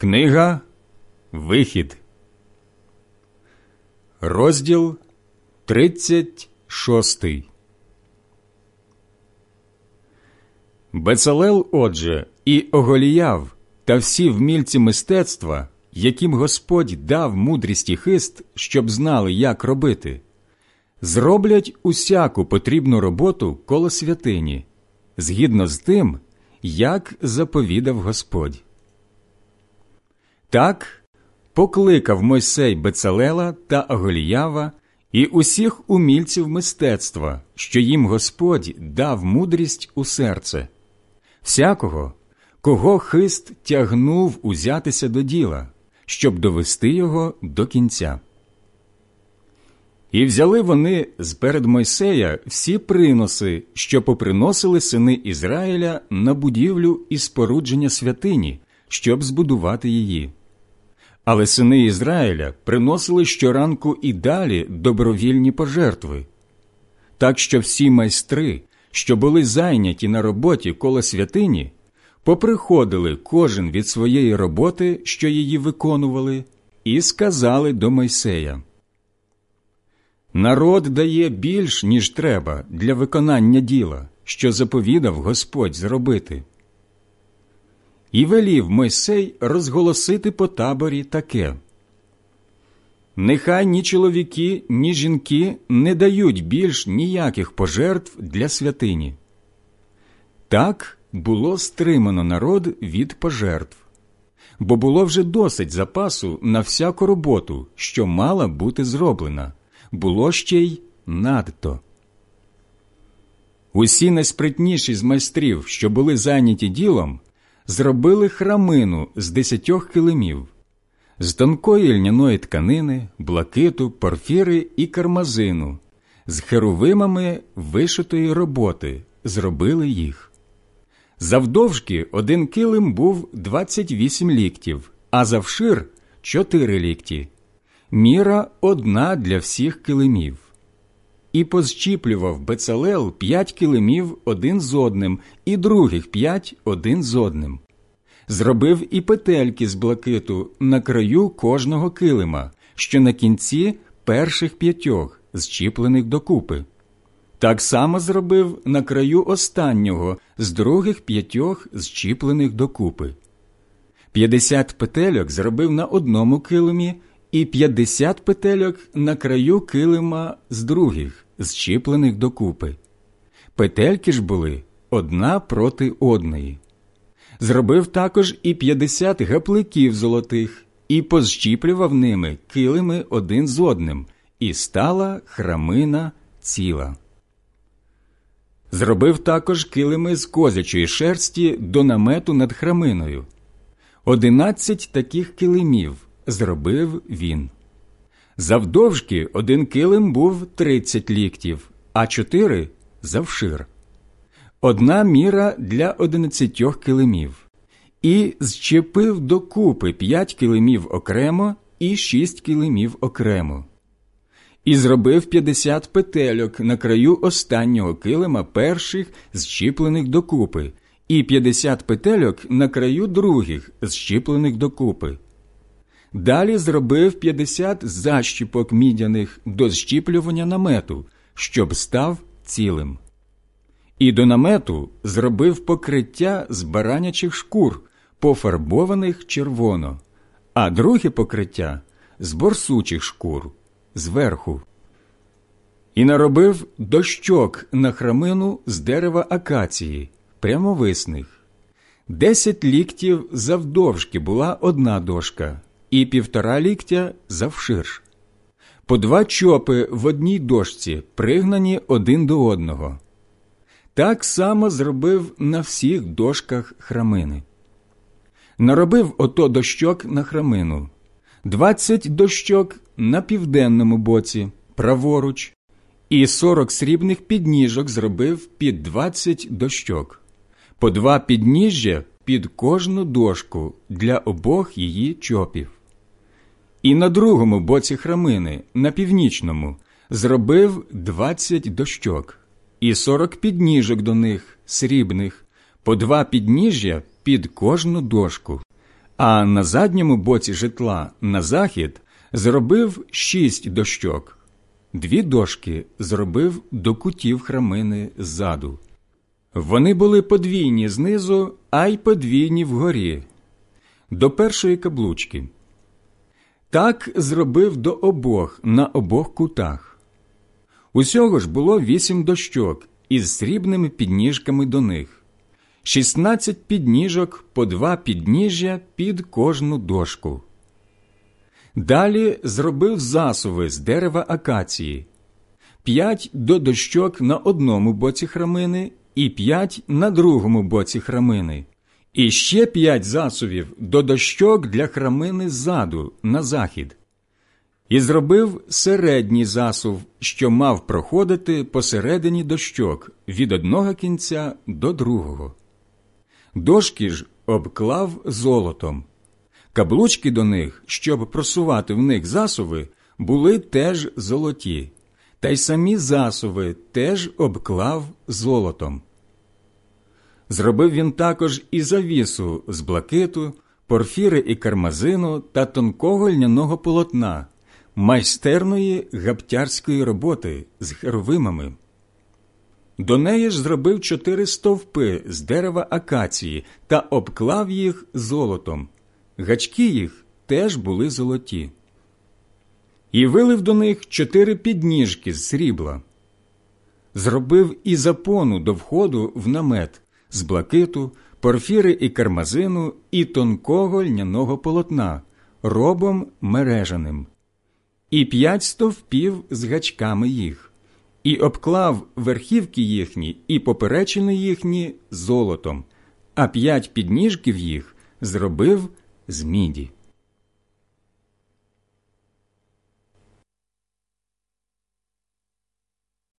Книга Вихід, розділ 36 Бецалел, отже, і Оголіяв та всі вмільці мистецтва, яким Господь дав мудрість і хист, щоб знали, як робити, зроблять усяку потрібну роботу коло святині, згідно з тим, як заповідав Господь. Так покликав Мойсей Бецалела та Аголіява і усіх умільців мистецтва, що їм Господь дав мудрість у серце, всякого, кого хист тягнув узятися до діла, щоб довести його до кінця. І взяли вони з перед Мойсея всі приноси, що поприносили сини Ізраїля на будівлю і спорудження святині, щоб збудувати її. Але сини Ізраїля приносили щоранку і далі добровільні пожертви. Так що всі майстри, що були зайняті на роботі коло святині, поприходили кожен від своєї роботи, що її виконували, і сказали до Мойсея Народ дає більш, ніж треба, для виконання діла, що заповідав Господь зробити. І велів Мойсей розголосити по таборі таке Нехай ні чоловіки, ні жінки не дають більш ніяких пожертв для святині. Так було стримано народ від пожертв, бо було вже досить запасу на всяку роботу, що мала бути зроблена було ще й надто. Усі найспритніші з майстрів, що були зайняті ділом, зробили храмину з десятьох килимів, з тонкої льняної тканини, блакиту, порфіри і кармазину, з херовимами вишитої роботи зробили їх. Завдовжки один килим був 28 ліктів, а завшир 4 лікті міра одна для всіх килимів. І позчіплював Бецалел п'ять килимів один з одним, і других п'ять один з одним. Зробив і петельки з блакиту на краю кожного килима, що на кінці перших п'ятьох, зчіплених докупи. Так само зробив на краю останнього з других п'ятьох зчіплених докупи. П'ятдесят петельок зробив на одному килимі і п'ятдесят петельок на краю килима з других, зчіплених докупи. Петельки ж були одна проти одної. Зробив також і п'ятдесят гапликів золотих, і позщіплював ними килими один з одним, і стала храмина ціла. Зробив також килими з козячої шерсті до намету над храминою. Одинадцять таких килимів зробив він. Завдовжки один килим був тридцять ліктів, а чотири завшир. Одна міра для одинадцятьох килимів, і зчепив докупи п'ять килимів окремо і шість килимів окремо. І зробив п'ятдесят петельок на краю останнього килима перших зчіплених докупи, і п'ятдесят петельок на краю других зчіплених докупи. Далі зробив 50 защіпок мідяних до зщіплювання намету, щоб став цілим. І до намету зробив покриття з баранячих шкур, пофарбованих червоно, а друге покриття з борсучих шкур зверху. І наробив дощок на храмину з дерева акації, прямовисних. Десять ліктів завдовжки була одна дошка і півтора ліктя завширш. По два чопи в одній дошці пригнані один до одного. Так само зробив на всіх дошках храмини. Наробив ото дощок на храмину, двадцять дощок на південному боці, праворуч, і сорок срібних підніжок зробив під двадцять дощок, по два підніжжя під кожну дошку для обох її чопів. І на другому боці храмини, на північному, зробив двадцять дощок, і сорок підніжок до них, срібних, по два підніжжя під кожну дошку, а на задньому боці житла на захід зробив шість дощок. Дві дошки зробив до кутів храмини ззаду. Вони були подвійні знизу, а й подвійні вгорі, до першої каблучки. Так зробив до обох на обох кутах. Усього ж було вісім дощок із срібними підніжками до них, шістнадцять підніжок по два підніжжя під кожну дошку. Далі зробив засуви з дерева акації, п'ять до дощок на одному боці храмини і п'ять на другому боці храмини, і ще п'ять засувів до дощок для храмини ззаду на захід, і зробив середній засув, що мав проходити посередині дощок від одного кінця до другого. Дошки ж обклав золотом. Каблучки до них, щоб просувати в них засуви, були теж золоті, та й самі засуви теж обклав золотом. Зробив він також і завісу з блакиту, порфіри і кармазину та тонкого льняного полотна, майстерної гаптярської роботи з херовимами. До неї ж зробив чотири стовпи з дерева акації та обклав їх золотом. Гачки їх теж були золоті. І вилив до них чотири підніжки з срібла. Зробив і запону до входу в намет з блакиту, порфіри і кармазину і тонкого льняного полотна, робом мережаним, і п'ять стовпів з гачками їх, і обклав верхівки їхні і поперечини їхні золотом, а п'ять підніжків їх зробив з міді.